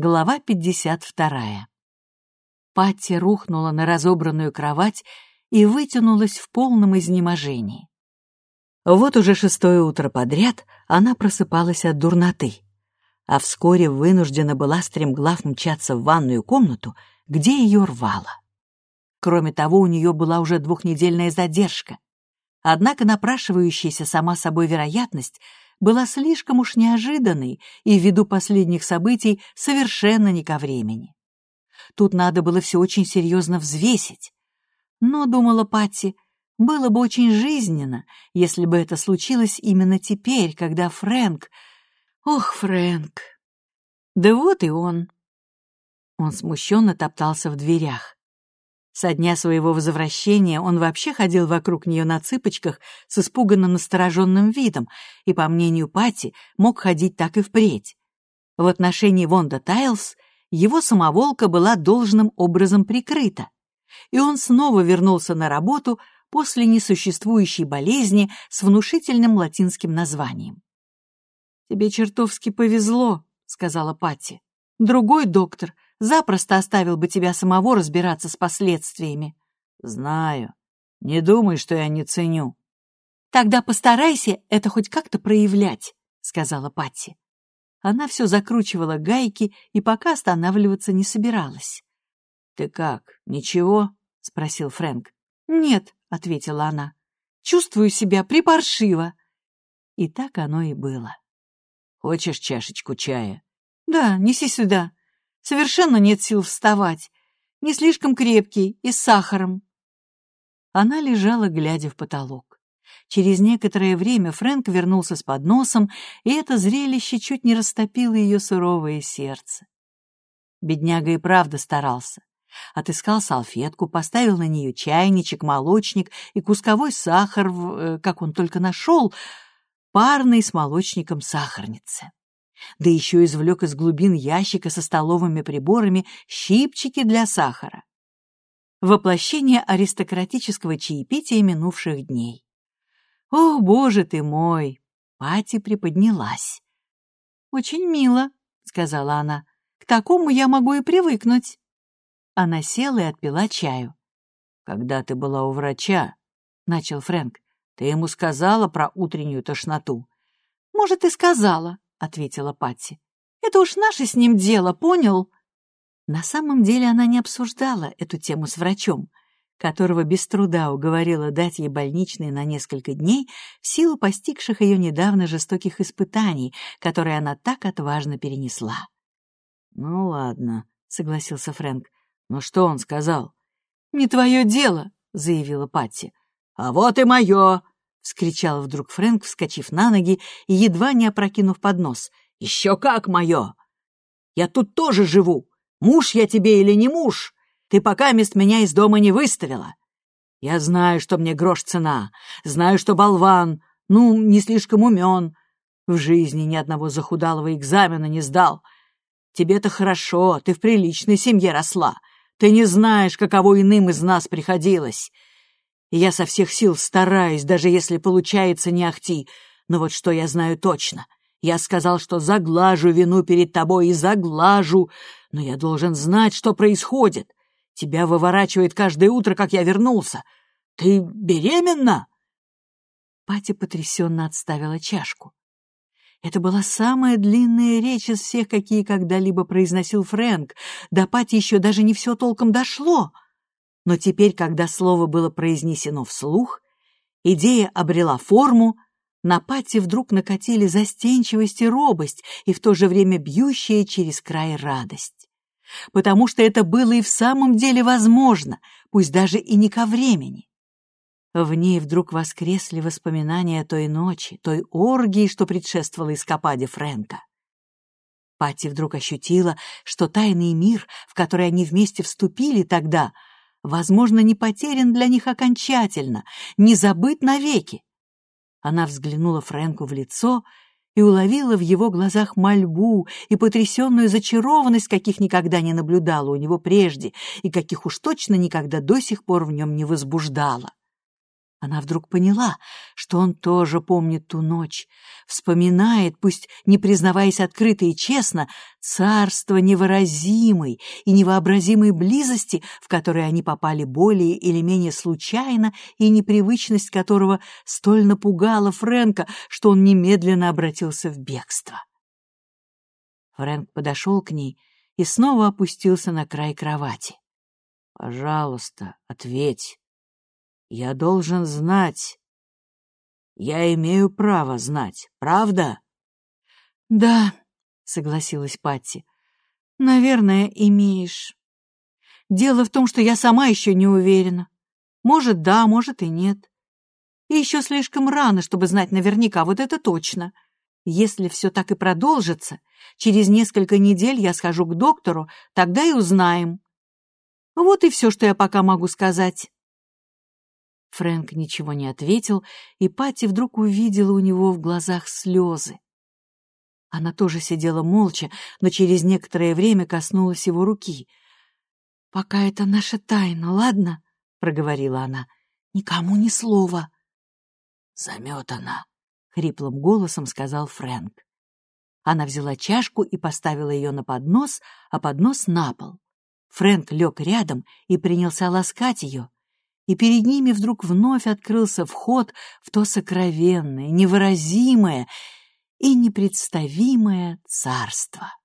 Глава 52. Патти рухнула на разобранную кровать и вытянулась в полном изнеможении. Вот уже шестое утро подряд она просыпалась от дурноты, а вскоре вынуждена была стремглав мчаться в ванную комнату, где ее рвало. Кроме того, у нее была уже двухнедельная задержка. Однако напрашивающаяся сама собой вероятность была слишком уж неожиданной и ввиду последних событий совершенно не ко времени. Тут надо было все очень серьезно взвесить. Но, думала Патти, было бы очень жизненно, если бы это случилось именно теперь, когда Фрэнк... Ох, Фрэнк! Да вот и он. Он смущенно топтался в дверях. Со дня своего возвращения он вообще ходил вокруг нее на цыпочках с испуганно настороженным видом и, по мнению Пати, мог ходить так и впредь. В отношении Вонда Тайлс его самоволка была должным образом прикрыта, и он снова вернулся на работу после несуществующей болезни с внушительным латинским названием. «Тебе чертовски повезло», — сказала Патти. «Другой доктор — запросто оставил бы тебя самого разбираться с последствиями. Знаю. Не думай, что я не ценю. Тогда постарайся это хоть как-то проявлять, сказала Патти. Она все закручивала гайки и пока останавливаться не собиралась. «Ты как, ничего?» — спросил Фрэнк. «Нет», — ответила она. «Чувствую себя припаршиво». И так оно и было. «Хочешь чашечку чая?» «Да, неси сюда. Совершенно нет сил вставать. Не слишком крепкий и с сахаром. Она лежала, глядя в потолок. Через некоторое время Фрэнк вернулся с подносом, и это зрелище чуть не растопило ее суровое сердце. Бедняга и правда старался. Отыскал салфетку, поставил на нее чайничек, молочник и кусковой сахар, в, э, как он только нашел, парный с молочником сахарницы да еще извлек из глубин ящика со столовыми приборами щипчики для сахара. Воплощение аристократического чаепития минувших дней. «О, боже ты мой!» Пати приподнялась. «Очень мило», — сказала она. «К такому я могу и привыкнуть». Она села и отпила чаю. «Когда ты была у врача», — начал Фрэнк, — «ты ему сказала про утреннюю тошноту?» «Может, и сказала», — ответила Патти. «Это уж наше с ним дело, понял?» На самом деле она не обсуждала эту тему с врачом, которого без труда уговорила дать ей больничный на несколько дней в силу постигших ее недавно жестоких испытаний, которые она так отважно перенесла. «Ну ладно», — согласился Фрэнк. «Но что он сказал?» «Не твое дело», — заявила Патти. «А вот и мое!» — вскричал вдруг Фрэнк, вскочив на ноги и едва не опрокинув поднос. «Еще как мое! Я тут тоже живу! Муж я тебе или не муж? Ты пока мест меня из дома не выставила. Я знаю, что мне грош цена, знаю, что болван, ну, не слишком умен. В жизни ни одного захудалого экзамена не сдал. Тебе-то хорошо, ты в приличной семье росла. Ты не знаешь, каково иным из нас приходилось я со всех сил стараюсь, даже если получается не ахти. Но вот что я знаю точно. Я сказал, что заглажу вину перед тобой и заглажу, но я должен знать, что происходит. Тебя выворачивает каждое утро, как я вернулся. Ты беременна?» Пати потрясенно отставила чашку. Это была самая длинная речь из всех, какие когда-либо произносил Фрэнк. До Пати еще даже не все толком дошло. Но теперь, когда слово было произнесено вслух, идея обрела форму, на Пати вдруг накатили застенчивость и робость, и в то же время бьющая через край радость. Потому что это было и в самом деле возможно, пусть даже и не ко времени. В ней вдруг воскресли воспоминания той ночи, той оргии, что предшествовала эскападе Фрэнка. Пати вдруг ощутила, что тайный мир, в который они вместе вступили тогда, возможно, не потерян для них окончательно, не забыт навеки. Она взглянула Фрэнку в лицо и уловила в его глазах мольбу и потрясенную зачарованность, каких никогда не наблюдала у него прежде и каких уж точно никогда до сих пор в нем не возбуждала. Она вдруг поняла, что он тоже помнит ту ночь, вспоминает, пусть не признаваясь открыто и честно, царство невыразимой и невообразимой близости, в которое они попали более или менее случайно, и непривычность которого столь напугала Фрэнка, что он немедленно обратился в бегство. Фрэнк подошел к ней и снова опустился на край кровати. «Пожалуйста, ответь. Я должен знать. Я имею право знать, правда? Да, согласилась Патти. Наверное, имеешь. Дело в том, что я сама еще не уверена. Может, да, может и нет. И еще слишком рано, чтобы знать наверняка, вот это точно. Если все так и продолжится, через несколько недель я схожу к доктору, тогда и узнаем. Вот и все, что я пока могу сказать. Фрэнк ничего не ответил, и Патти вдруг увидела у него в глазах слезы. Она тоже сидела молча, но через некоторое время коснулась его руки. «Пока это наша тайна, ладно?» — проговорила она. «Никому ни слова». «Заметана», — хриплым голосом сказал Фрэнк. Она взяла чашку и поставила ее на поднос, а поднос на пол. Фрэнк лег рядом и принялся ласкать ее, и перед ними вдруг вновь открылся вход в то сокровенное, невыразимое и непредставимое царство.